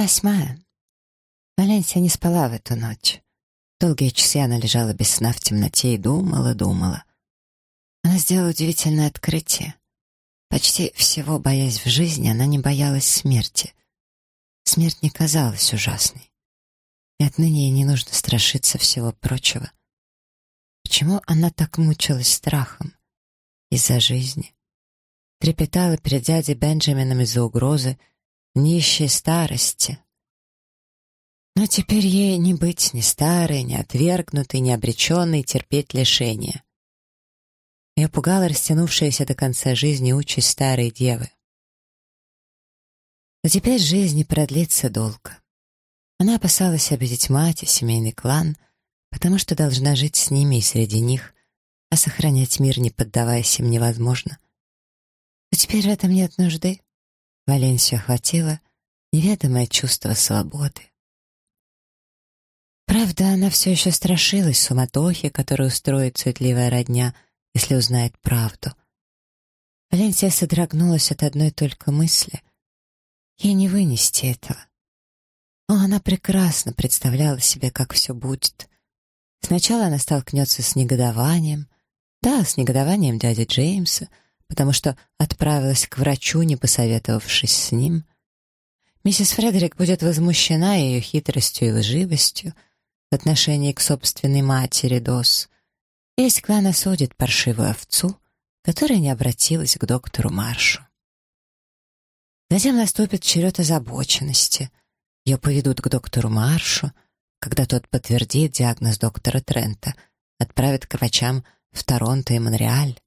Глава восьмая. Валенсия не спала в эту ночь. Долгие часы она лежала без сна в темноте и думала, думала. Она сделала удивительное открытие. Почти всего боясь в жизни, она не боялась смерти. Смерть не казалась ужасной. И отныне ей не нужно страшиться всего прочего. Почему она так мучилась страхом? Из-за жизни. Трепетала перед дядей Бенджамином из-за угрозы нищей старости. Но теперь ей не быть ни старой, ни отвергнутой, ни обреченной терпеть лишения. Ее пугала растянувшаяся до конца жизни участь старой девы. Но теперь жизнь не продлится долго. Она опасалась обидеть мать и семейный клан, потому что должна жить с ними и среди них, а сохранять мир, не поддаваясь им, невозможно. Но теперь в этом нет нужды. Валенсию охватило неведомое чувство свободы. Правда, она все еще страшилась суматохи, которую устроит суетливая родня, если узнает правду. Валенсия содрогнулась от одной только мысли. Ей не вынести этого. Но она прекрасно представляла себе, как все будет. Сначала она столкнется с негодованием, да, с негодованием дяди Джеймса, потому что отправилась к врачу, не посоветовавшись с ним. Миссис Фредерик будет возмущена ее хитростью и лживостью в отношении к собственной матери Дос. Весь клан осудит паршивую овцу, которая не обратилась к доктору Маршу. Затем наступит черед озабоченности. Ее поведут к доктору Маршу, когда тот подтвердит диагноз доктора Трента, отправит к врачам в Торонто и Монреаль.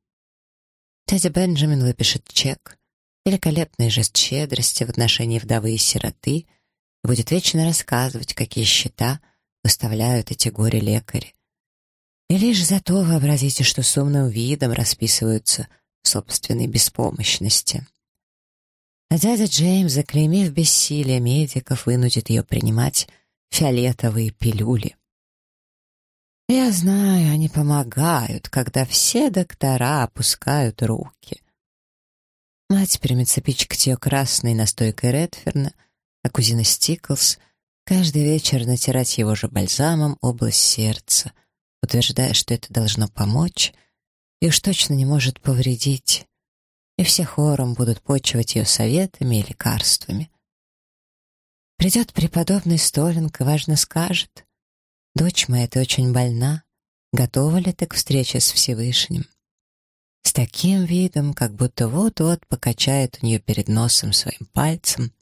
Дядя Бенджамин выпишет чек, великолепный жест щедрости в отношении вдовы и сироты и будет вечно рассказывать, какие счета выставляют эти горе-лекари. И лишь зато вообразите, что с умным видом расписываются в собственной беспомощности. А дядя Джеймс, заклеймив бессилие медиков, вынудит ее принимать фиолетовые пилюли. Я знаю, они помогают, когда все доктора опускают руки. Мать примется пить к красной настойкой Редферна, а кузина Стиклс каждый вечер натирать его же бальзамом область сердца, утверждая, что это должно помочь и уж точно не может повредить, и все хором будут почивать ее советами и лекарствами. Придет преподобный Столинг и важно скажет, «Дочь моя, ты очень больна. Готова ли ты к встрече с Всевышним?» С таким видом, как будто вот-вот покачает у нее перед носом своим пальцем,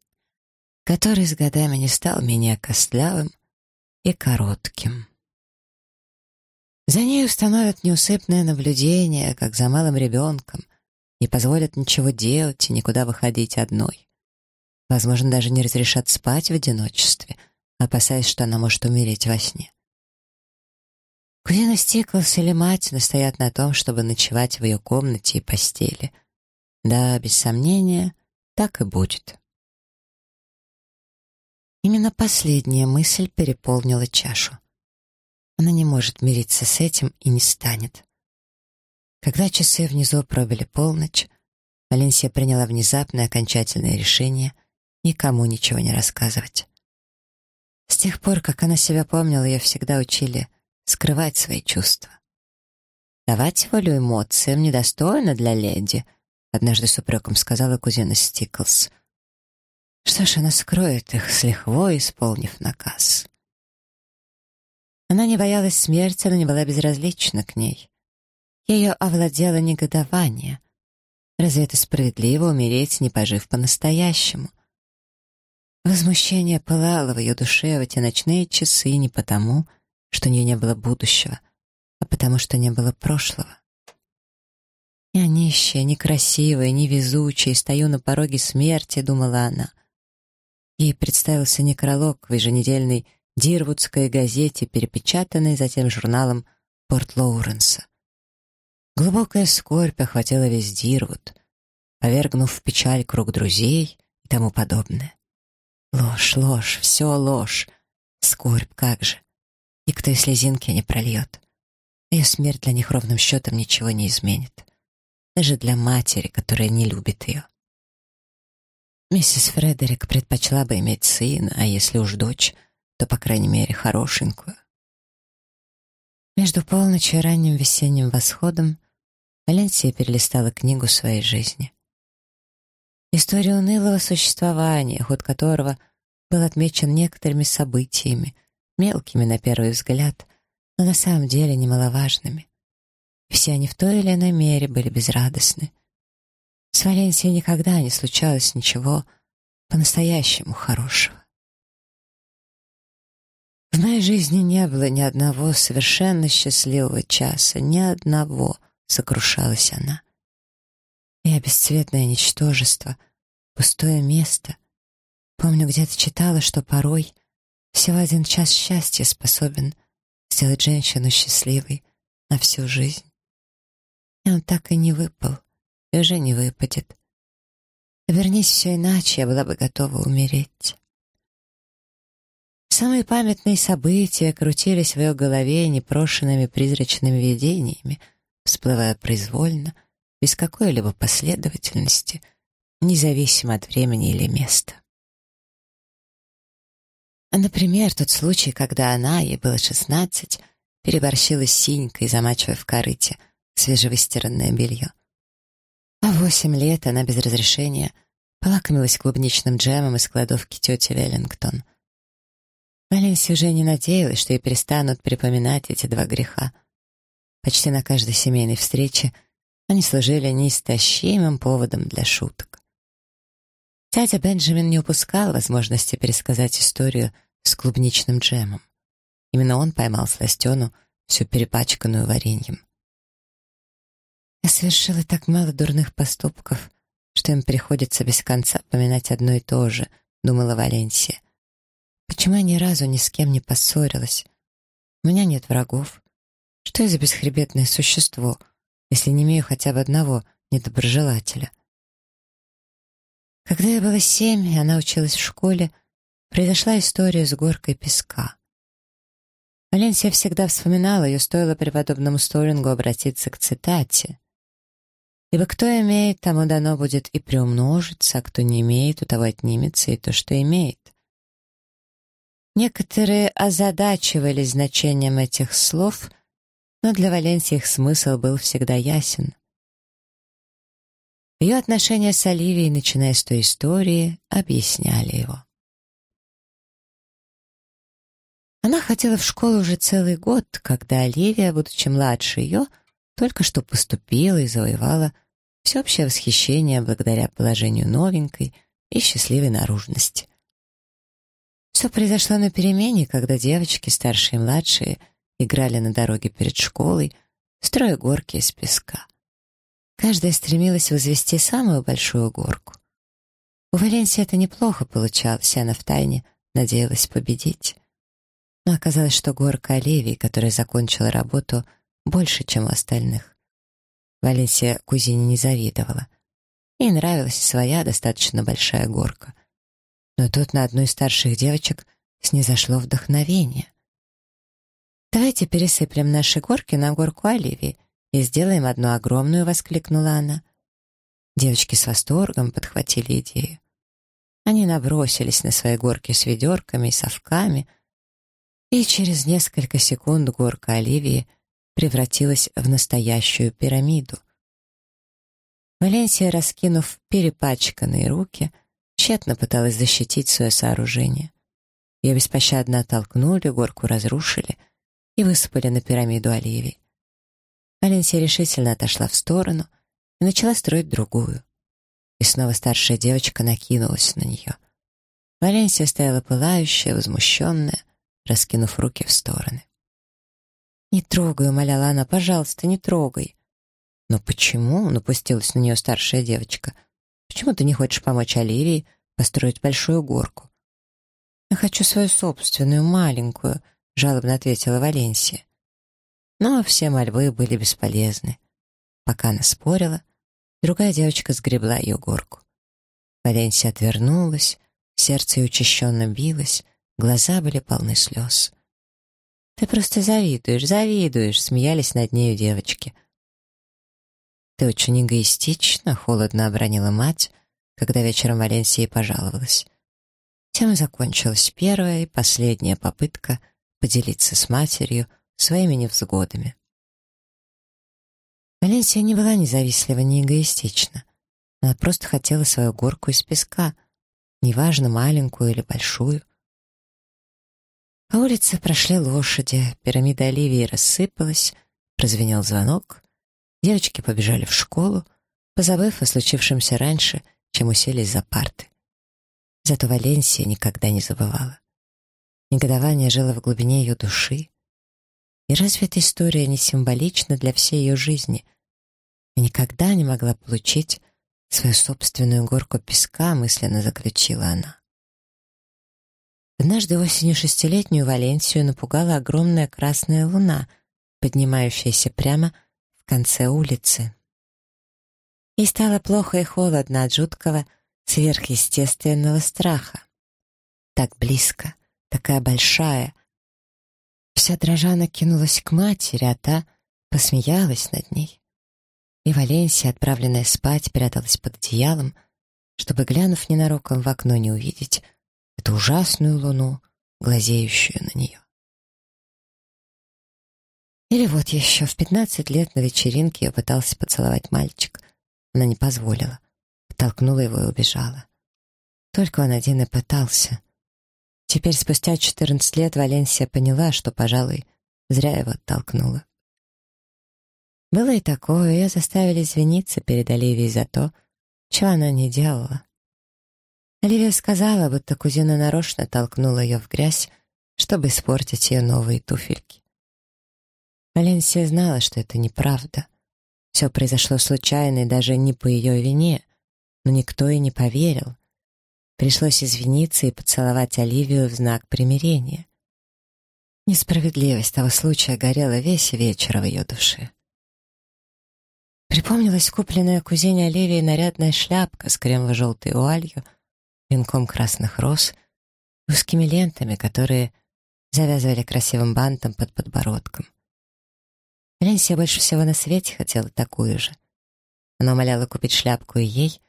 который с годами не стал менее костлявым и коротким. За ней установят неусыпное наблюдение, как за малым ребенком, не позволят ничего делать и никуда выходить одной. Возможно, даже не разрешат спать в одиночестве, опасаясь, что она может умереть во сне. Кузина Стиклс или мать настоят на том, чтобы ночевать в ее комнате и постели. Да, без сомнения, так и будет. Именно последняя мысль переполнила чашу. Она не может мириться с этим и не станет. Когда часы внизу пробили полночь, Валенсия приняла внезапное окончательное решение никому ничего не рассказывать. С тех пор, как она себя помнила, ее всегда учили — скрывать свои чувства. «Давать волю эмоциям недостойно для леди», — однажды с упреком сказала кузина Стиклс. Что ж, она скроет их, с лихвой исполнив наказ. Она не боялась смерти, но не была безразлична к ней. Ее овладело негодование. Разве это справедливо умереть, не пожив по-настоящему? Возмущение пылало в ее душе в эти ночные часы не потому, что у нее не было будущего, а потому что не было прошлого. «Я нищая, некрасивая, невезучая, стою на пороге смерти», — думала она. Ей представился некролог в еженедельной Дирвудской газете, перепечатанной затем журналом Порт Лоуренса. Глубокая скорбь охватила весь Дирвуд, повергнув в печаль круг друзей и тому подобное. Ложь, ложь, все ложь. Скорбь, как же. Никто и слезинки не прольет. Ее смерть для них ровным счетом ничего не изменит. Даже для матери, которая не любит ее. Миссис Фредерик предпочла бы иметь сына, а если уж дочь, то, по крайней мере, хорошенькую. Между полночью и ранним весенним восходом Валенсия перелистала книгу своей жизни. История унылого существования, ход которого был отмечен некоторыми событиями, мелкими на первый взгляд, но на самом деле немаловажными. Все они в той или иной мере были безрадостны. С Валенсией никогда не случалось ничего по-настоящему хорошего. В моей жизни не было ни одного совершенно счастливого часа, ни одного, сокрушалась она. Я бесцветное ничтожество, пустое место. Помню, где-то читала, что порой всего один час счастья способен сделать женщину счастливой на всю жизнь. И он так и не выпал, и уже не выпадет. Вернись все иначе, я была бы готова умереть. Самые памятные события крутились в ее голове непрошенными призрачными видениями, всплывая произвольно, без какой-либо последовательности, независимо от времени или места. Например, тот случай, когда она, ей было шестнадцать, переборщила с синькой, замачивая в корыте свежевыстиранное белье. А восемь лет она без разрешения полакомилась клубничным джемом из кладовки тети Веллингтон. Валенсия уже не надеялась, что ей перестанут припоминать эти два греха. Почти на каждой семейной встрече они служили неистощимым поводом для шуток. Дядя Бенджамин не упускал возможности пересказать историю с клубничным джемом. Именно он поймал сластену, всю перепачканную вареньем. Я совершила так мало дурных поступков, что им приходится без конца поминать одно и то же, думала Валенсия. Почему я ни разу ни с кем не поссорилась? У меня нет врагов. Что я за бесхребетное существо, если не имею хотя бы одного недоброжелателя? Когда я была семь, и она училась в школе, произошла история с горкой песка. Валенсия всегда вспоминала, ее стоило преподобному Столингу обратиться к цитате. «Ибо кто имеет, тому дано будет и приумножиться, а кто не имеет, у того отнимется и то, что имеет». Некоторые озадачивались значением этих слов, но для Валенсии их смысл был всегда ясен. Ее отношения с Оливией, начиная с той истории, объясняли его. Она ходила в школу уже целый год, когда Оливия, будучи младше ее, только что поступила и завоевала всеобщее восхищение благодаря положению новенькой и счастливой наружности. Все произошло на перемене, когда девочки, старшие и младшие, играли на дороге перед школой, строя горки из песка. Каждая стремилась возвести самую большую горку. У Валенсии это неплохо получалось, и она втайне надеялась победить. Но оказалось, что горка Оливии, которая закончила работу, больше, чем у остальных. Валенсия кузине не завидовала. Ей нравилась своя достаточно большая горка. Но тут на одну из старших девочек снизошло вдохновение. «Давайте пересыплем наши горки на горку Оливии и сделаем одну огромную», — воскликнула она. Девочки с восторгом подхватили идею. Они набросились на свои горки с ведерками и совками, и через несколько секунд горка Оливии превратилась в настоящую пирамиду. Валенсия, раскинув перепачканные руки, тщетно пыталась защитить свое сооружение. Ее беспощадно оттолкнули, горку разрушили и высыпали на пирамиду Оливии. Валенсия решительно отошла в сторону и начала строить другую. И снова старшая девочка накинулась на нее. Валенсия стояла пылающая, возмущенная, раскинув руки в стороны. «Не трогай», — умоляла она, — «пожалуйста, не трогай». «Но почему?» — напустилась на нее старшая девочка — Почему ты не хочешь помочь Оливии построить большую горку?» «Я хочу свою собственную, маленькую», — жалобно ответила Валенсия. Но все мольбы были бесполезны. Пока она спорила, другая девочка сгребла ее горку. Валенсия отвернулась, сердце учащенно билось, глаза были полны слез. «Ты просто завидуешь, завидуешь», — смеялись над нею девочки. «Ты очень эгоистична», — холодно обронила мать, когда вечером Валенсия пожаловалась. Тем закончилась первая и последняя попытка поделиться с матерью своими невзгодами. Валенсия не была независтлива, не эгоистична. Она просто хотела свою горку из песка, неважно, маленькую или большую. По улице прошли лошади, пирамида Оливии рассыпалась, прозвенел звонок, девочки побежали в школу, позабыв о случившемся раньше, чем уселись за парты. Зато Валенсия никогда не забывала. Негодование жило в глубине ее души. И разве эта история не символична для всей ее жизни? И никогда не могла получить свою собственную горку песка, мысленно заключила она. Однажды осенью шестилетнюю Валенсию напугала огромная красная луна, поднимающаяся прямо в конце улицы. Ей стало плохо и холодно от жуткого, сверхъестественного страха. Так близко, такая большая. Вся дрожа накинулась к матери, а та посмеялась над ней. И Валенсия, отправленная спать, пряталась под одеялом, чтобы, глянув ненароком в окно, не увидеть эту ужасную луну, глазеющую на нее. Или вот еще в пятнадцать лет на вечеринке я пытался поцеловать мальчик. Она не позволила. Толкнула его и убежала. Только он один и пытался. Теперь, спустя четырнадцать лет, Валенсия поняла, что, пожалуй, зря его оттолкнула. Было и такое, ее заставили извиниться перед Оливией за то, чего она не делала. Оливия сказала, будто кузина нарочно толкнула ее в грязь, чтобы испортить ее новые туфельки. Валенсия знала, что это неправда. Все произошло случайно и даже не по ее вине, но никто и не поверил. Пришлось извиниться и поцеловать Оливию в знак примирения. Несправедливость того случая горела весь вечер в ее душе. Припомнилась купленная кузине Оливии нарядная шляпка с кремово-желтой вуалью, венком красных роз, узкими лентами, которые завязывали красивым бантом под подбородком. Ленсия больше всего на свете хотела такую же. Она умоляла купить шляпку и ей,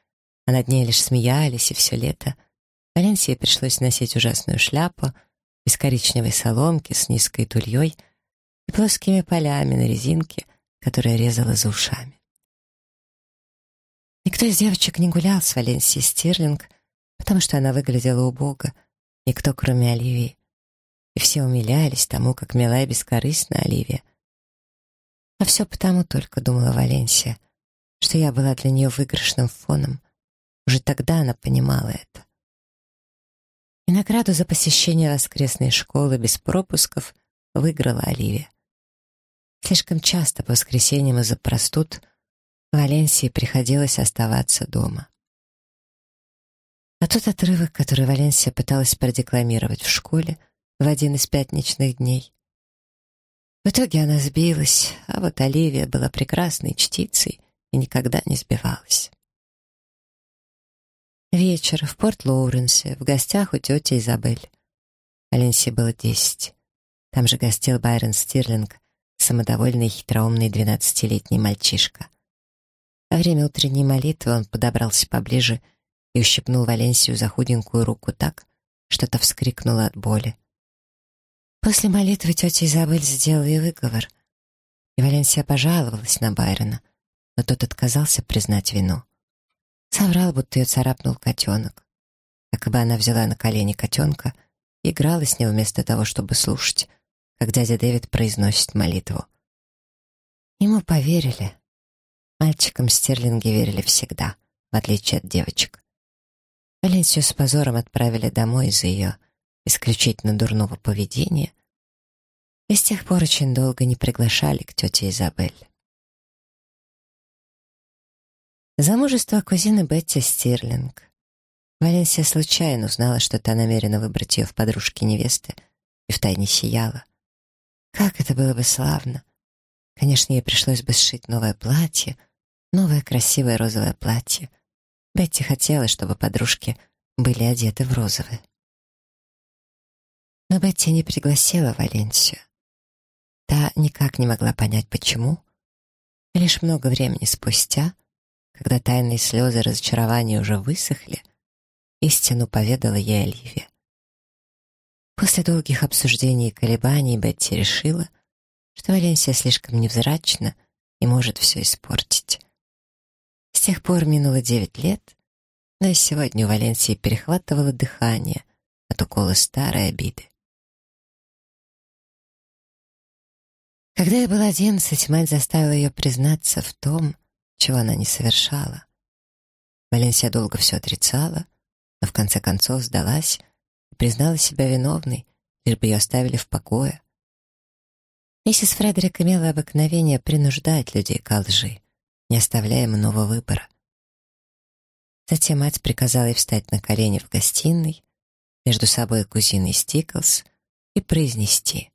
а над ней лишь смеялись, и все лето Валенсии пришлось носить ужасную шляпу из коричневой соломки с низкой тульей и плоскими полями на резинке, которая резала за ушами. Никто из девочек не гулял с Валенсией Стирлинг, потому что она выглядела убого, никто, кроме Оливии. И все умилялись тому, как мила и бескорыстна Оливия. А все потому только, думала Валенсия, что я была для нее выигрышным фоном. Уже тогда она понимала это. И награду за посещение воскресной школы без пропусков выиграла Оливия. Слишком часто по воскресеньям из-за простуд Валенсии приходилось оставаться дома. А тот отрывок, который Валенсия пыталась продекламировать в школе в один из пятничных дней, в итоге она сбилась, а вот Оливия была прекрасной чтицей и никогда не сбивалась. Вечер в Порт-Лоуренсе, в гостях у тети Изабель. Аленси было десять. Там же гостил Байрон Стирлинг, самодовольный хитроумный двенадцатилетний мальчишка. Во время утренней молитвы он подобрался поближе и ущипнул Валенсию за худенькую руку так, что та вскрикнула от боли. После молитвы тетя Изабель сделала ей выговор, и Валенсия пожаловалась на Байрона, но тот отказался признать вину. Соврал, будто ее царапнул котенок. Якобы она взяла на колени котенка и играла с ним вместо того, чтобы слушать, как дядя Дэвид произносит молитву. Ему поверили. Мальчикам стерлинги верили всегда, в отличие от девочек. Валенсию с позором отправили домой из-за ее исключительно дурного поведения, и с тех пор очень долго не приглашали к тете Изабель. Замужество кузины Бетти Стирлинг. Валенсия случайно узнала, что та намерена выбрать ее в подружки невесты, и втайне сияла. Как это было бы славно! Конечно, ей пришлось бы сшить новое платье, новое красивое розовое платье. Бетти хотела, чтобы подружки были одеты в розовое. Но Бетти не пригласила Валенсию. Та никак не могла понять, почему. лишь много времени спустя когда тайные слезы разочарования уже высохли, истину поведала ей Оливия. После долгих обсуждений и колебаний Бетти решила, что Валенсия слишком невзрачна и может все испортить. С тех пор минуло девять лет, но и сегодня у Валенсии перехватывало дыхание от укола старой обиды. Когда я была одиннадцать, мать заставила ее признаться в том, чего она не совершала. Валенсия долго все отрицала, но в конце концов сдалась и признала себя виновной, лишь бы ее оставили в покое. Миссис Фредерик имела обыкновение принуждать людей к лжи, не оставляя им иного выбора. Затем мать приказала ей встать на колени в гостиной, между собой и кузиной Стиклс, и произнести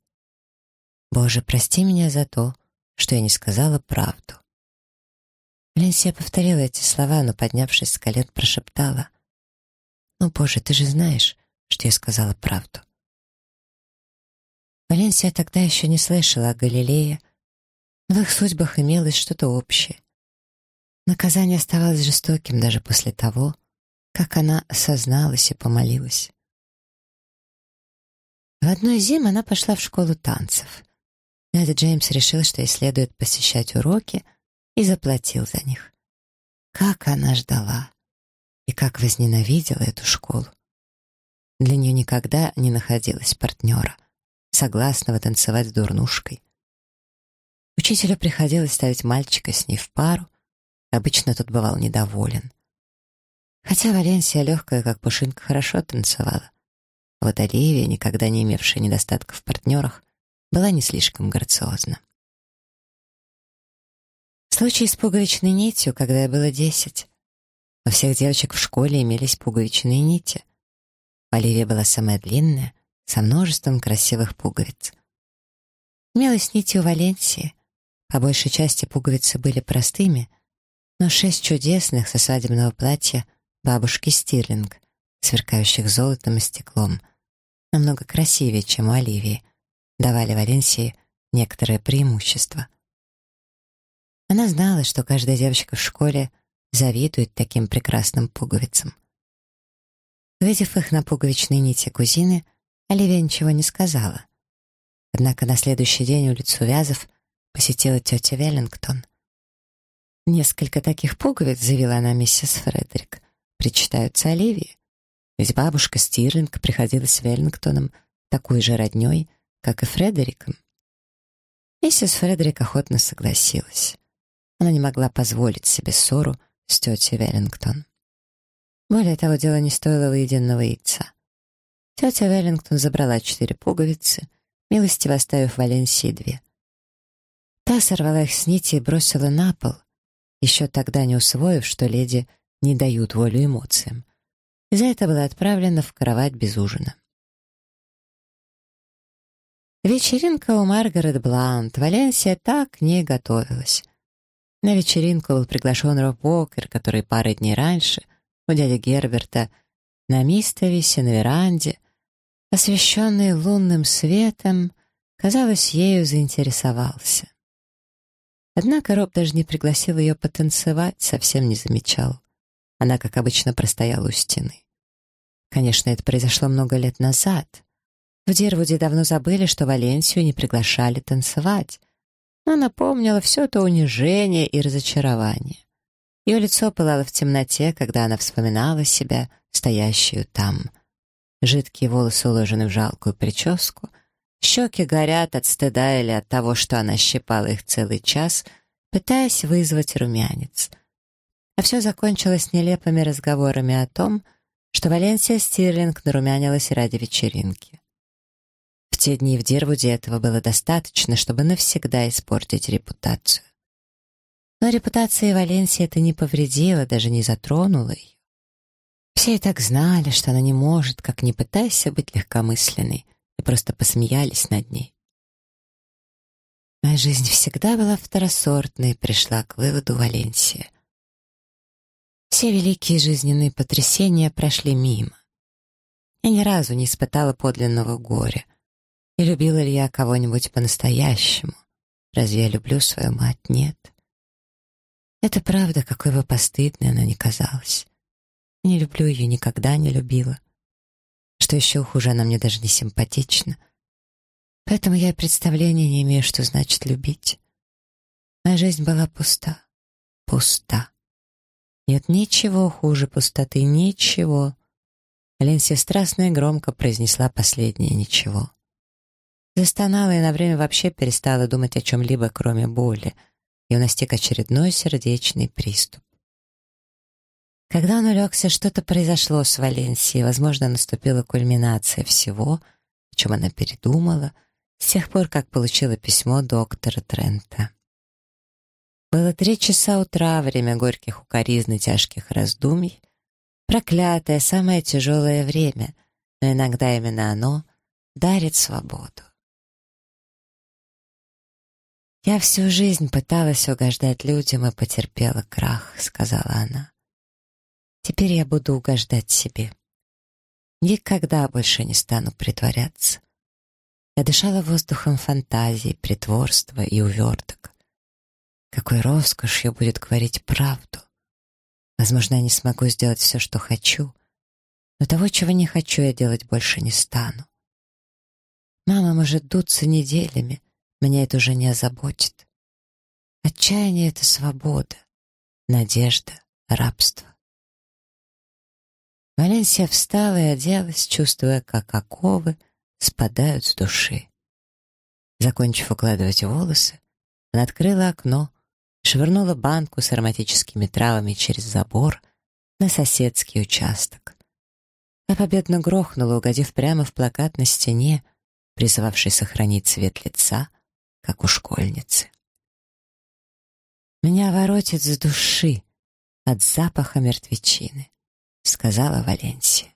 «Боже, прости меня за то, что я не сказала правду». Ленсия повторила эти слова, но, поднявшись с колен, прошептала «Ну, Боже, ты же знаешь, что я сказала правду». Валенсия тогда еще не слышала о Галилее, но в их судьбах имелось что-то общее. Наказание оставалось жестоким даже после того, как она осозналась и помолилась. В одной зим она пошла в школу танцев. Нед Джеймс решил, что ей следует посещать уроки, и заплатил за них. Как она ждала и как возненавидела эту школу. Для нее никогда не находилось партнера, согласного танцевать с дурнушкой. Учителю приходилось ставить мальчика с ней в пару, обычно тот бывал недоволен. Хотя Валенсия легкая, как пушинка, хорошо танцевала. Вот Оливия, никогда не имевшая недостатков в партнерах, была не слишком грациозна. Случай с пуговичной нитью, когда я было десять. У всех девочек в школе имелись пуговичные нити. Оливия была самая длинная, со множеством красивых пуговиц. Имелась нить у Валенсии. По большей части пуговицы были простыми, но шесть чудесных со свадебного платья бабушки Стирлинг, сверкающих золотом и стеклом, намного красивее, чем у Оливии, давали Валенсии некоторое преимущество. Она знала, что каждая девочка в школе завидует таким прекрасным пуговицам. Увидев их на пуговичной нити кузины, Оливия ничего не сказала. Однако на следующий день улицу Вязов посетила тетя Веллингтон. «Несколько таких пуговиц», — заявила она миссис Фредерик, — «причитаются Оливии. Ведь бабушка Стирлинг приходилась Веллингтоном такой же роднёй, как и Фредериком». Миссис Фредерик охотно согласилась. Она не могла позволить себе ссору с тетей Веллингтон. Более того, дело не стоило выеденного яйца. Тетя Веллингтон забрала четыре пуговицы, милостиво оставив Валенсии две. Та сорвала их с нити и бросила на пол, еще тогда не усвоив, что леди не дают волю эмоциям. И за это была отправлена в кровать без ужина. Вечеринка у Маргарет Блант. Валенсия так к ней готовилась. На вечеринку был приглашен Роб Уокер, который пару дней раньше у дяди Герберта на Мистовисе на веранде, освещенный лунным светом, казалось, ею заинтересовался. Однако Роб даже не пригласил ее потанцевать, совсем не замечал. Она, как обычно, простояла у стены. Конечно, это произошло много лет назад. В Дервуде давно забыли, что Валенсию не приглашали танцевать, она помнила все то унижение и разочарование. Ее лицо пылало в темноте, когда она вспоминала себя, стоящую там. Жидкие волосы уложены в жалкую прическу, щеки горят от стыда или от того, что она щипала их целый час, пытаясь вызвать румянец. А все закончилось нелепыми разговорами о том, что Валенсия Стирлинг нарумянилась ради вечеринки. Те дни в Дервуде этого было достаточно, чтобы навсегда испортить репутацию. Но репутация Валенсии это не повредило, даже не затронула ее. Все и так знали, что она не может, как не пытайся быть легкомысленной, и просто посмеялись над ней. Моя жизнь всегда была второсортной, пришла к выводу Валенсия. Все великие жизненные потрясения прошли мимо. Я ни разу не испытала подлинного горя — и любила ли я кого-нибудь по-настоящему? Разве я люблю свою мать? Нет. Это правда, какой бы постыдной она ни казалась. Не люблю ее, никогда не любила. Что еще хуже, она мне даже не симпатична. Поэтому я и представления не имею, что значит любить. Моя жизнь была пуста. Пуста. Нет ничего хуже пустоты, ничего. Ленсия страстно и громко произнесла последнее «ничего». Застонала и на время вообще перестала думать о чем-либо, кроме боли. Ее настиг очередной сердечный приступ. Когда он улегся, что-то произошло с Валенсией. Возможно, наступила кульминация всего, о чем она передумала, с тех пор, как получила письмо доктора Трента. Было три часа утра, время горьких укоризн и тяжких раздумий. Проклятое, самое тяжелое время, но иногда именно оно дарит свободу. «Я всю жизнь пыталась угождать людям и потерпела крах», — сказала она. «Теперь я буду угождать себе. Никогда больше не стану притворяться». Я дышала воздухом фантазии, притворства и уверток. Какой роскошью будет говорить правду. Возможно, я не смогу сделать все, что хочу, но того, чего не хочу, я делать больше не стану. Мама может дуться неделями, меня это уже не озаботит. Отчаяние — это свобода, надежда, рабство. Валенсия встала и оделась, чувствуя, как оковы спадают с души. Закончив укладывать волосы, она открыла окно, швырнула банку с ароматическими травами через забор на соседский участок. А победно грохнула, угодив прямо в плакат на стене, призывавший сохранить цвет лица, как у школьницы. «Меня воротит с души от запаха мертвечины», — сказала Валенсия.